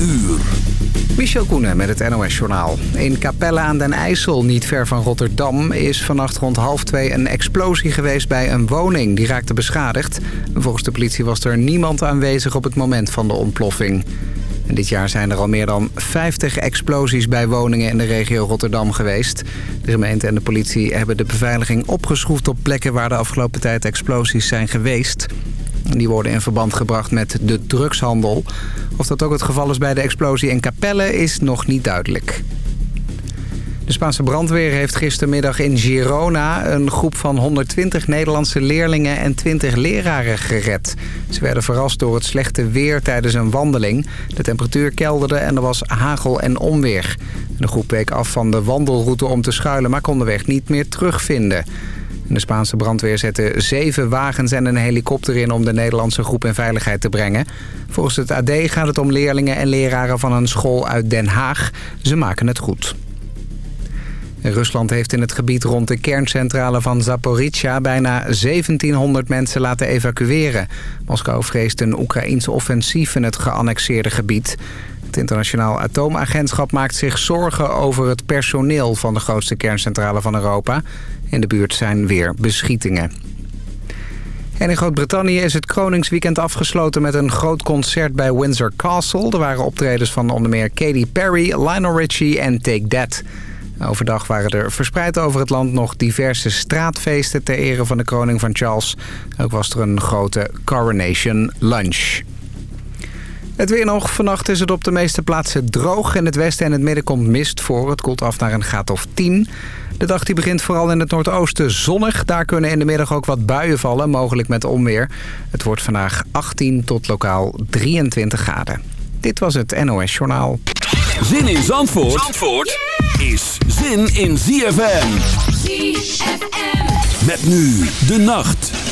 uur. Michel Koenen met het NOS-journaal. In Capelle aan den IJssel, niet ver van Rotterdam... is vannacht rond half twee een explosie geweest bij een woning. Die raakte beschadigd. Volgens de politie was er niemand aanwezig op het moment van de ontploffing. En dit jaar zijn er al meer dan 50 explosies bij woningen in de regio Rotterdam geweest. De gemeente en de politie hebben de beveiliging opgeschroefd op plekken waar de afgelopen tijd explosies zijn geweest. Die worden in verband gebracht met de drugshandel. Of dat ook het geval is bij de explosie in Capelle is nog niet duidelijk. De Spaanse brandweer heeft gistermiddag in Girona een groep van 120 Nederlandse leerlingen en 20 leraren gered. Ze werden verrast door het slechte weer tijdens een wandeling. De temperatuur kelderde en er was hagel en onweer. De groep week af van de wandelroute om te schuilen, maar kon de weg niet meer terugvinden. De Spaanse brandweer zette zeven wagens en een helikopter in om de Nederlandse groep in veiligheid te brengen. Volgens het AD gaat het om leerlingen en leraren van een school uit Den Haag. Ze maken het goed. Rusland heeft in het gebied rond de kerncentrale van Zaporizhia bijna 1700 mensen laten evacueren. Moskou vreest een Oekraïense offensief in het geannexeerde gebied. Het internationaal atoomagentschap maakt zich zorgen over het personeel van de grootste kerncentrale van Europa. In de buurt zijn weer beschietingen. En in Groot-Brittannië is het Koningsweekend afgesloten met een groot concert bij Windsor Castle. Er waren optredens van onder meer Katy Perry, Lionel Richie en Take That. Overdag waren er verspreid over het land nog diverse straatfeesten ter ere van de koning van Charles. Ook was er een grote coronation lunch. Het weer nog. Vannacht is het op de meeste plaatsen droog. In het westen en het midden komt mist voor. Het koelt af naar een graad of 10. De dag die begint vooral in het noordoosten zonnig. Daar kunnen in de middag ook wat buien vallen, mogelijk met onweer. Het wordt vandaag 18 tot lokaal 23 graden. Dit was het NOS Journaal. Zin in Zandvoort, Zandvoort is zin in ZFM. ZFM. Met nu de nacht.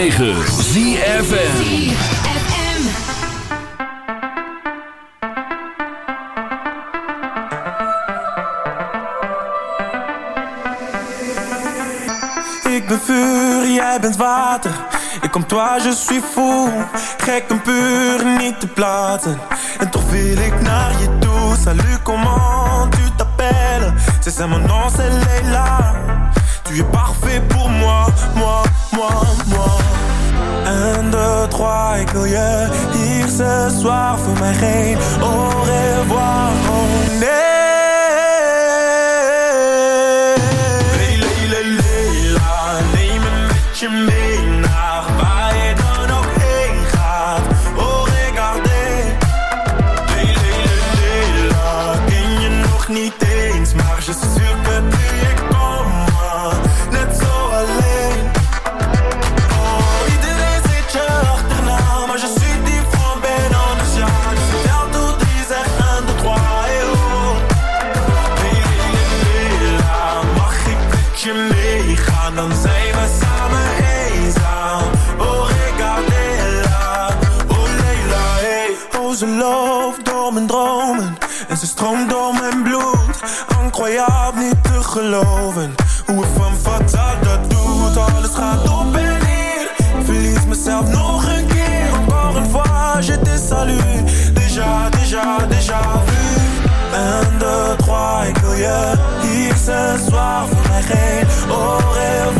106.9 Ik ben vuur, jij bent water. Ik kom toi, je suis fou. Gek en puur, niet te platen. En toch wil ik naar je toe. Salut, comment tu t'appelles? C'est ça, mon nom, c'est Leila. Tu es parfait pour moi, moi moi, moi. En trois, ik wil hier, hier ce soir. Voor mij geen au revoir. geen oren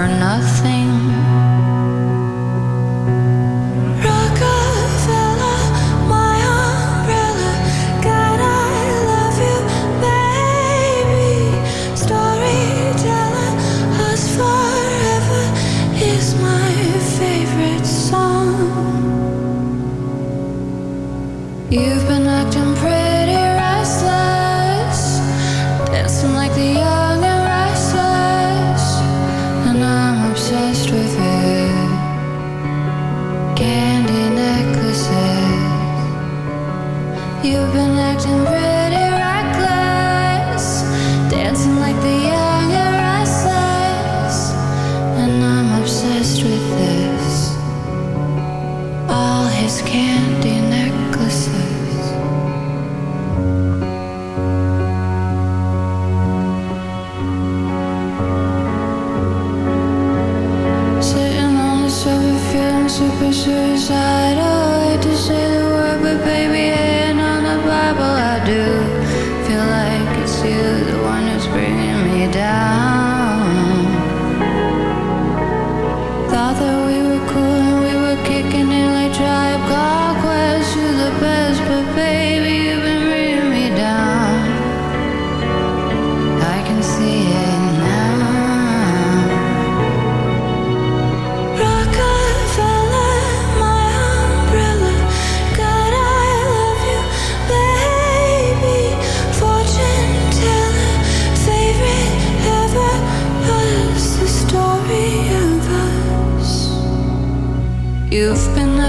For nothing.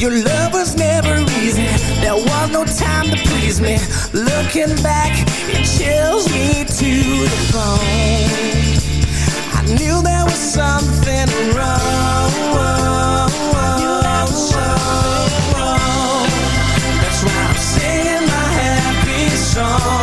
Your love was never easy. There was no time to please me. Looking back, it chills me to the bone. I knew there was something wrong. That's why I'm singing my happy song.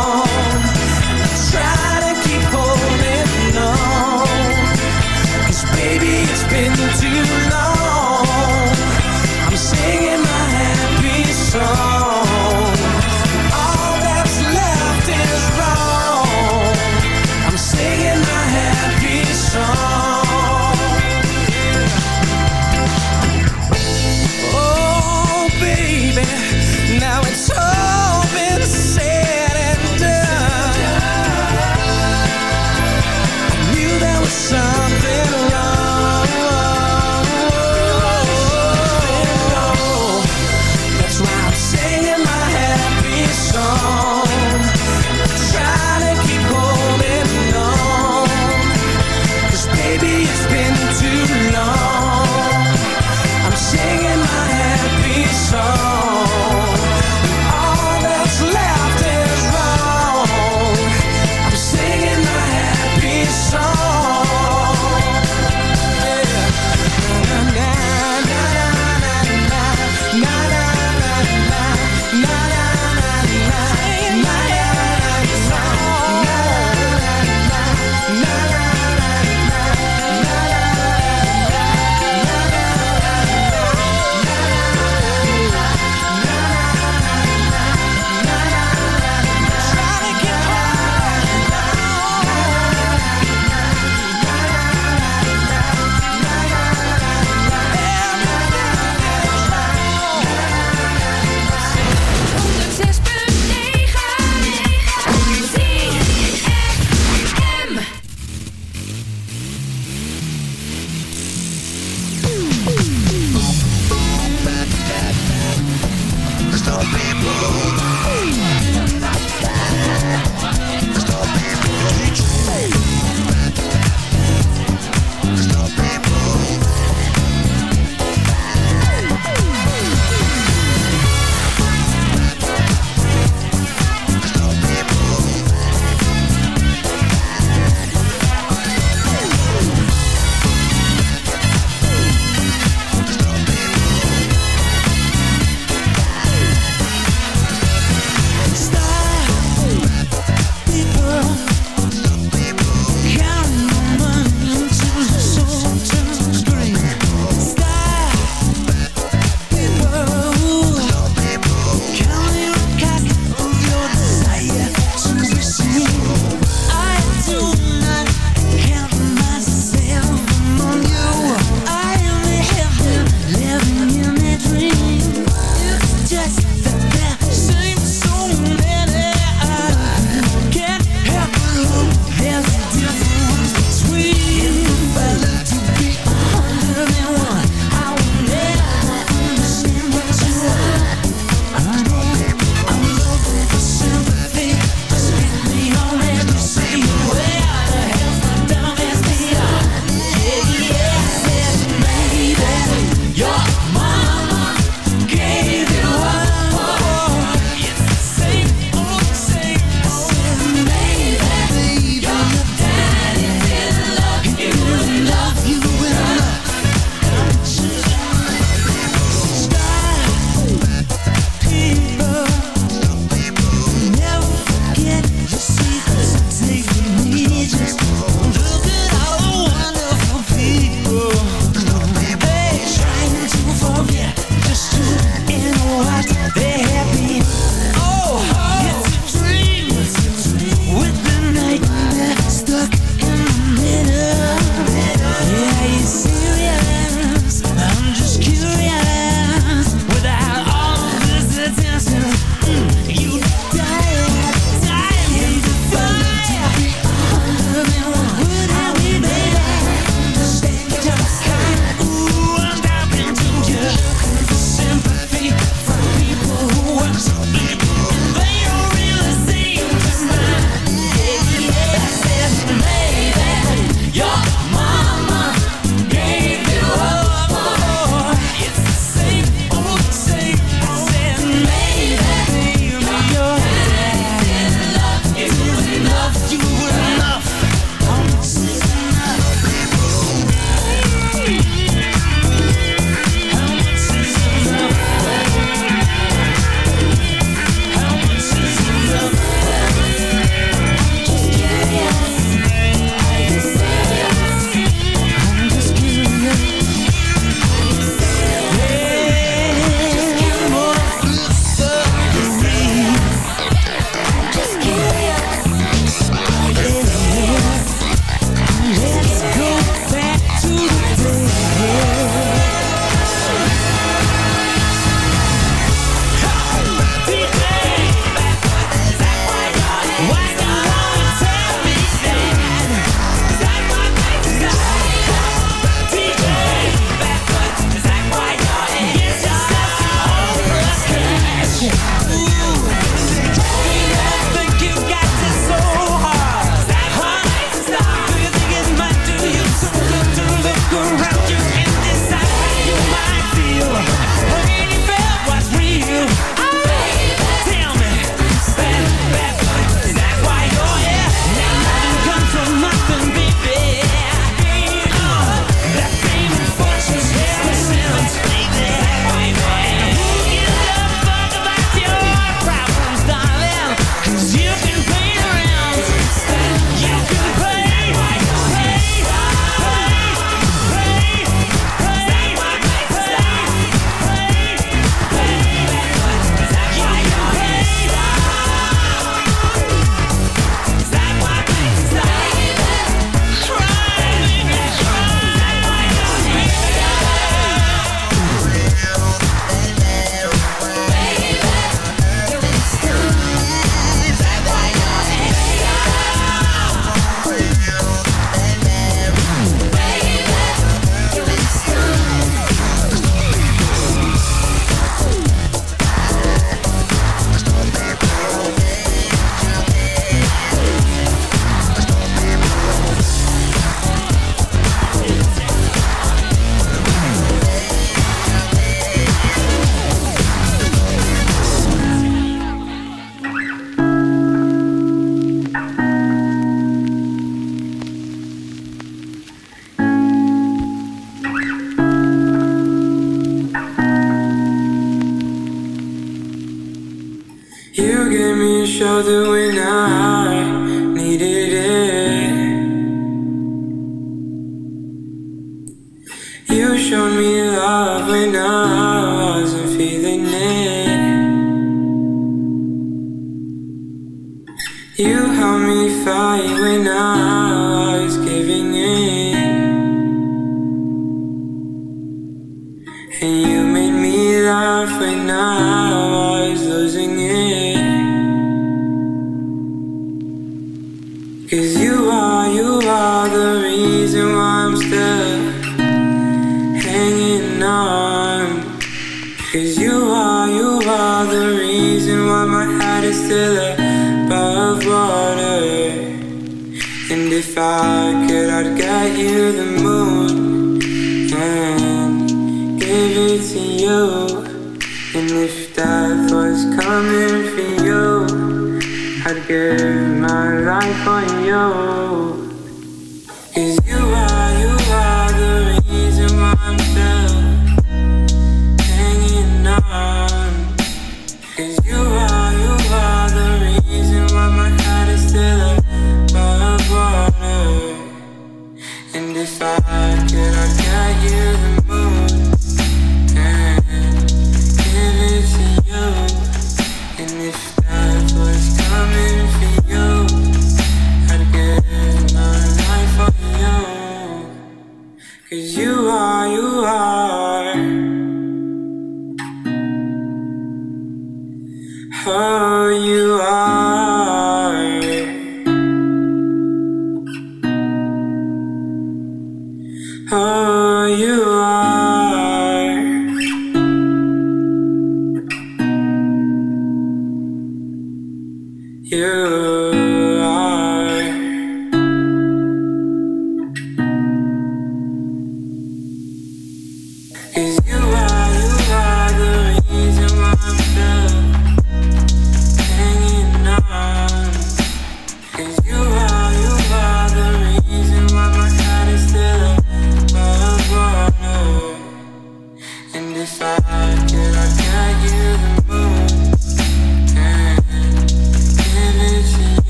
if death was coming for you, I'd give my life for you.